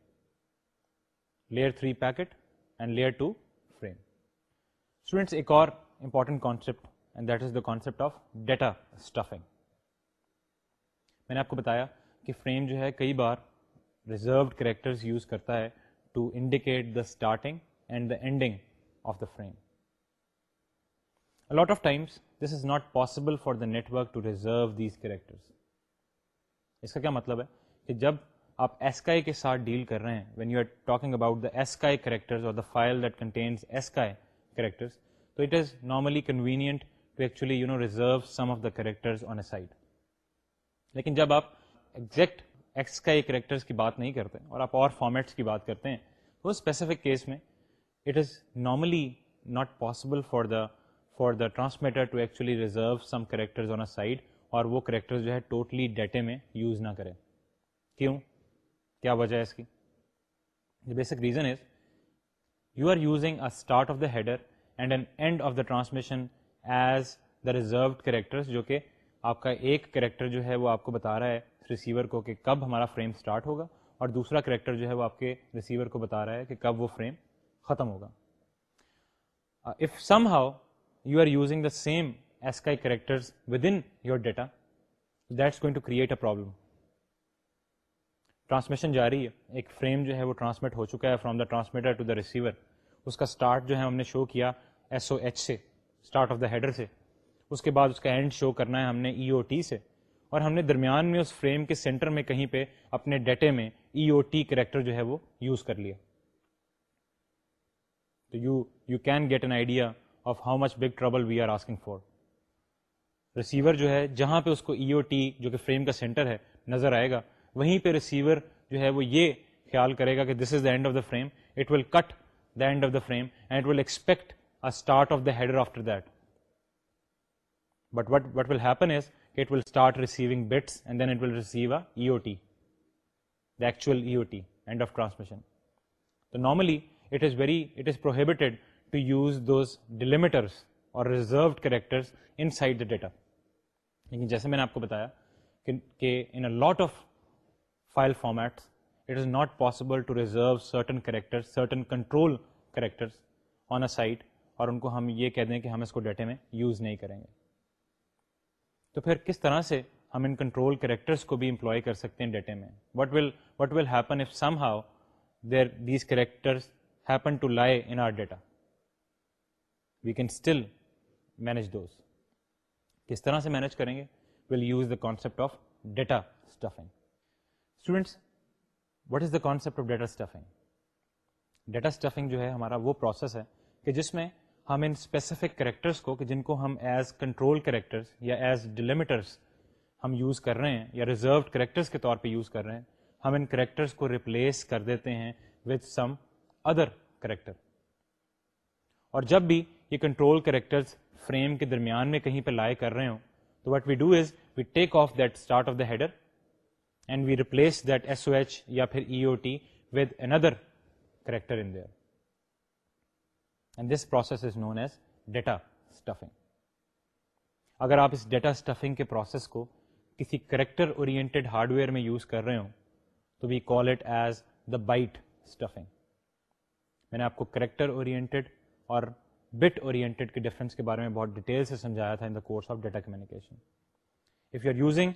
Speaker 1: layer three packet and layer two frame students ایک اور important concept and that is the concept of data stuffing میں نے آپ کو بتایا کہ frame جو ہے کئی بار ریزروڈ کریکٹرز یوز کرتا ہے to indicate the starting and داڈنگ of the frame a lot of time this is not possible for the network to reserve character کیا مطلب ہے کہ جب آپ ایس کا ساتھ ڈیل کر رہے ہیں when you are talking about characters normally convenient character جب آپ ایگزیکٹ ایکس کا ایک کریکٹرس کی بات نہیں کرتے اور آپ اور فارمیٹس کی بات کرتے ہیں وہ اسپیسیفک کیس میں it is normally not possible for the for the transmitter to actually reserve some characters on a side اور وہ کریکٹر جو ہے ٹوٹلی ڈیٹے میں یوز نہ کریں کیوں کیا وجہ ہے اس کی the basic reason is you are using a start of the header and an end of the transmission as the reserved characters جو کہ آپ کا ایک کریکٹر جو ہے وہ آپ کو بتا رہا ہے ریسیور کو کہ کب ہمارا فریم اسٹارٹ ہوگا اور دوسرا کریکٹر جو ہے وہ آپ کے ریسیور کو بتا رہا ہے کہ کب وہ فریم ختم ہوگا if some how you are using the same S کا characters within your data that's going to create a problem transmission جاری ہے ایک فریم جو ہے وہ ٹرانسمٹ ہو چکا ہے from the transmitter to the receiver اس کا اسٹارٹ جو ہے ہم نے شو کیا ایس او ایچ سے اسٹارٹ آف دا ہیڈر سے اس کے بعد اس کا اینڈ شو کرنا ہے ہم نے ای او ٹی سے اور ہم نے درمیان میں اس فریم کے سینٹر میں کہیں پہ اپنے ڈیٹے میں ای او ٹی کریکٹر جو ہے وہ یوز کر لیا تو you you can get an idea of how much big trouble we are asking for receiver جو ہے جہاں پہ اس کو ای او ٹی جو کہ فریم کا سینٹر ہے نظر آئے گا وہیں پہ ریسیور جو ہے وہ یہ خیال کرے گا کہ this is the end of the frame it will cut the end of the frame and will expect start of the header after that but what what will happen start receiving bits and then until actual E O T end of transmission تو normally it is very it is prohibited to use دوزمٹر اور reserved كریکٹر data لیکن جیسے میں نے آپ كو بتایا in a lot of file formats it is not possible to reserve certain character control character on a site اور ان كو ہم یہ كہہ دیں كہ ہم اس كو ڈیٹے میں یوز نہیں كریں گے تو پھر کس طرح سے ہم ان کنٹرول کریکٹرس کو بھی امپلائی کر سکتے ہیں ڈیٹے میں what what will will happen happen if some how there these characters to lie in are data we can still manage those کس طرح سے مینج کریں گے will use the concept of data stuffing students what is the concept of data stuffing data stuffing جو ہے ہمارا وہ process ہے کہ جس میں ہم ان اسپیسیفک کریکٹرس کو کہ جن کو ہم ایز کنٹرول کریکٹرس یا ایز ڈیلیمیٹرس ہم یوز کر رہے ہیں یا ریزروڈ کریکٹرس کے طور پہ یوز کر رہے ہیں ہم ان کریکٹرس کو ریپلیس کر دیتے ہیں وتھ سم ادر کریکٹر اور جب بھی یہ کنٹرول کریکٹرس فریم کے درمیان میں کہیں پہ لائے کر رہے ہوں تو what we do is we take off that start of the header and we replace that S O H یا پھر E O T with another character in there and this process is known as data stuffing اگر آپ اس data stuffing کے process کو کسی character oriented hardware میں use کر رہے ہوں تو we call it as the byte stuffing میں نے آپ کو کریکٹر اورینٹیڈ اور بٹ اورینٹیڈ کے ڈفرینس کے بارے میں بہت ڈیٹیل سے سمجھایا تھا in the course of data communication if you are using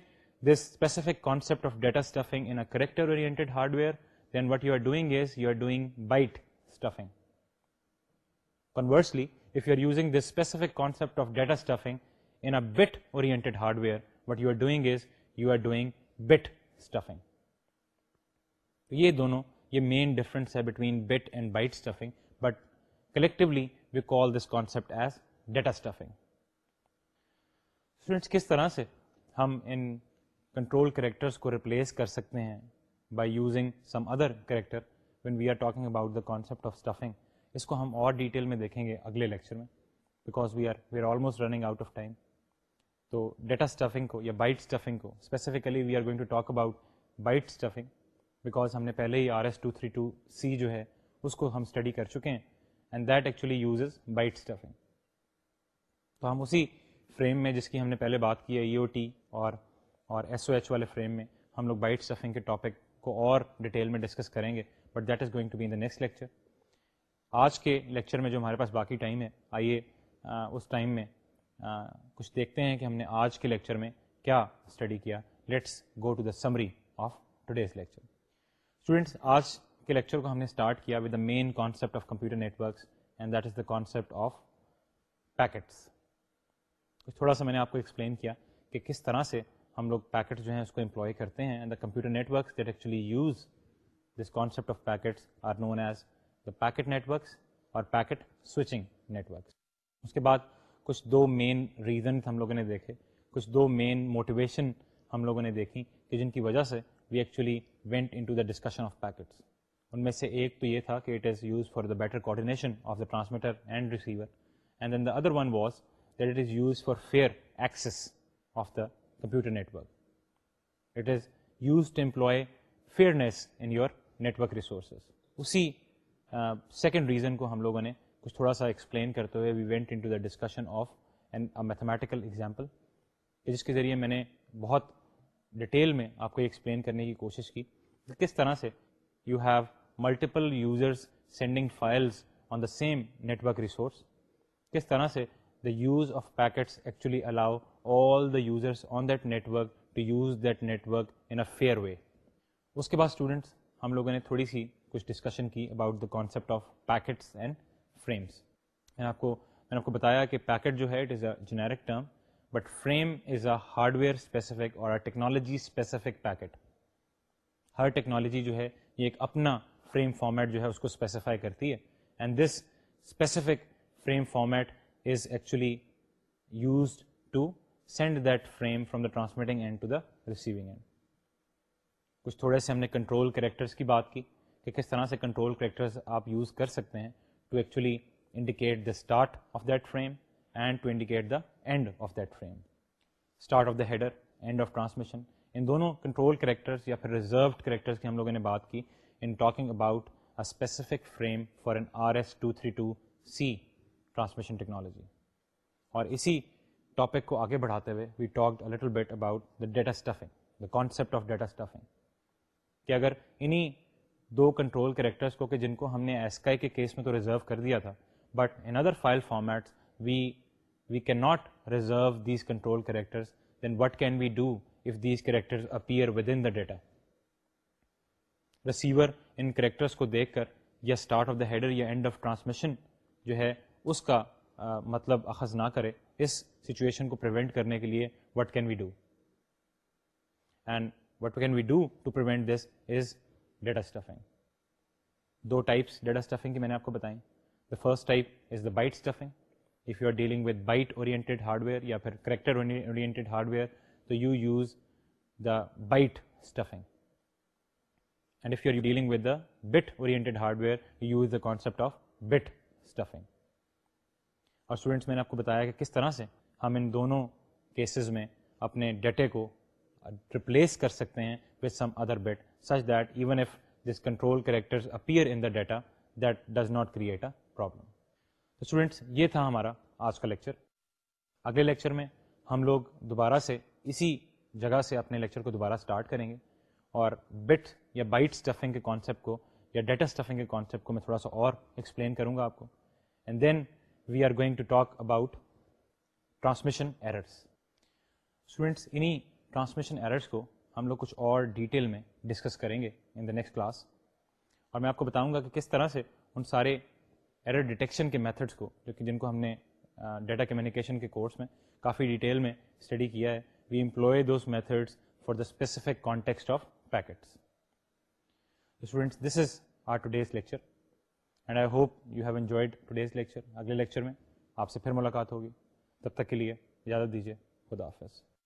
Speaker 1: this specific concept of data stuffing in character oriented hardware then what you are doing is you are doing byte stuffing conversely if you are using the specific concept of data stuffing in hardware but you are doing is you are doing bit stuffing یہ دونوں یہ main difference ہے between bit and byte stuffing but collectively we call this concept as data stuffing students کس طرح سے ہم ان control characters کو ریپلیس کر سکتے ہیں by using some other character when we are talking about the concept of stuffing اس کو ہم اور ڈیٹیل میں دیکھیں گے اگلے لیکچر میں because we are we are almost running out of time تو ڈیٹا اسٹفنگ کو یا بائٹ اسٹفنگ کو specifically we are going to talk about byte stuffing because ہم نے پہلے ہی R S two three two C جو ہے اس کو ہم اسٹڈی کر چکے ہیں and that actually uses byte stuffing تو ہم اسی فریم میں جس کی ہم نے پہلے بات کی ہے ای او ٹی اور اور ایس او ایچ والے فریم میں ہم لوگ بائٹ اسٹفنگ کے ٹاپک کو اور ڈیٹیل میں ڈسکس کریں گے but that is going to be in the next lecture آج کے لیکچر میں جو ہمارے پاس باقی ٹائم ہے آئیے اس ٹائم میں کچھ دیکھتے ہیں کہ ہم نے آج کے لیکچر میں کیا اسٹڈی کیا let's go to the summary of today's lecture students آج کے لیکچر کو ہم نے اسٹارٹ کیا with the main concept of computer networks and that is the concept of packets کچھ تھوڑا سا میں نے آپ کو ایکسپلین کیا کہ کس طرح سے ہم لوگ پیکٹ جو ہیں اس کو امپلائی کرتے ہیں and the computer networks that actually use this concept of packets are known as the packet networks اور پیکٹ سوئچنگ نیٹ ورکس اس کے بعد کچھ دو مین ریزنس ہم لوگوں نے دیکھے کچھ دو مین موٹیویشن ہم لوگوں نے دیکھی کہ جن کی وجہ سے we actually went in to the discussion of packets ان میں سے ایک تو یہ تھا کہ it is use for the better coordination of the transmitter and receiver and then the other one was that it is use for fair access of the computer network it is use to employ fairness in your network resources اسی second reason کو ہم لوگوں نے کچھ تھوڑا سا explain کرتے ہوئے we went in to the discussion of and mathematical example جس کے ذریعے میں نے بہت ڈیٹیل میں آپ کو ایکسپلین کرنے کی کوشش کی کہ کس طرح سے you have multiple users sending files on the same network resource کس طرح سے the use of packets actually allow all the users on that network to use that network in a fair way اس کے بعد students ہم لوگوں نے تھوڑی سی کچھ ڈسکشن کی about the concept of packets and frames میں نے آپ کو میں نے آپ کو بتایا کہ پیکٹ جو ہے it is a generic term but frame is a hardware specific اور ٹیکنالوجی اسپیسیفک پیکٹ ہر ٹیکنالوجی جو ہے یہ ایک اپنا فریم فارمیٹ جو ہے اس کو اسپیسیفائی کرتی ہے and this specific frame format is actually used to send that frame from the transmitting end to the receiving end کچھ تھوڑے سے ہم نے کنٹرول کریکٹرس کی بات کی کہ کس طرح سے کنٹرول کریکٹرز آپ یوز کر سکتے ہیں to actually indicate the start of that frame and to indicate the end of that frame start of the header end of transmission ان دونوں کنٹرول کریکٹرز یا پھر ریزروڈ کریکٹرز کی ہم لوگوں نے بات کی in talking about a specific frame for an R S two three two C transmission technology اور اسی ٹاپک کو آگے بڑھاتے ہوئے we talk little bit about the data stuffing the concept of data stuffing کہ اگر انہیں دو کنٹرول کریکٹرس کو کہ جن کو ہم نے ایس کے کیس میں تو ریزرو کر دیا تھا but in other file formats we we can not reserve these control characters then what can we do if these character appear within the data receiver ان کریکٹرس کو دیکھ کر یا اسٹارٹ آف دا ہیڈر یا end of transmission جو ہے اس کا مطلب اخذ نہ کرے اس سچویشن کو پریونٹ کرنے کے لیے what can we do and what can we do to prevent this is data stuffing دو ٹائپس ڈیٹا اسٹفنگ کی میں نے آپ کو بتائیں the first type is the byte stuffing if you are dealing with byte oriented hardware یا پھر character hardware تو you use the byte stuffing and if you are dealing with the bit hardware use the concept of bit stuffing اور students میں نے آپ کو بتایا کہ کس طرح سے ہم ان دونوں کیسز میں اپنے ڈیٹے کو ریپلیس کر سکتے ہیں with some other bit such that even if this control characters appear in the data that does not create a problem تو اسٹوڈنٹس یہ تھا ہمارا آج کا لیکچر اگلے لیکچر میں ہم لوگ دوبارہ سے اسی جگہ سے اپنے لیکچر کو دوبارہ اسٹارٹ کریں گے اور بٹ یا بائٹ اسٹفنگ کے کانسیپٹ کو یا ڈیٹا اسٹفنگ کے کانسیپٹ کو میں تھوڑا سا اور ایکسپلین کروں گا آپ کو and then we are going to talk about transmission errors students انہیں ٹرانسمیشن ایررس کو ہم لوگ کچھ اور ڈیٹیل میں ڈسکس کریں گے ان دا نیکسٹ کلاس اور میں آپ کو بتاؤں گا کہ کس طرح سے ان سارے ایرر ڈیٹیکشن کے میتھڈس کو جو کہ جن کو ہم نے ڈیٹا کمیونیکیشن کے کورس میں کافی ڈیٹیل میں اسٹڈی کیا ہے we employ those methods for the specific context of packets students this is our today's lecture and I hope you have enjoyed today's lecture اگلے lecture میں آپ سے پھر ملاقات ہوگی تب تک کے لیے اجازت دیجیے خدا حافظ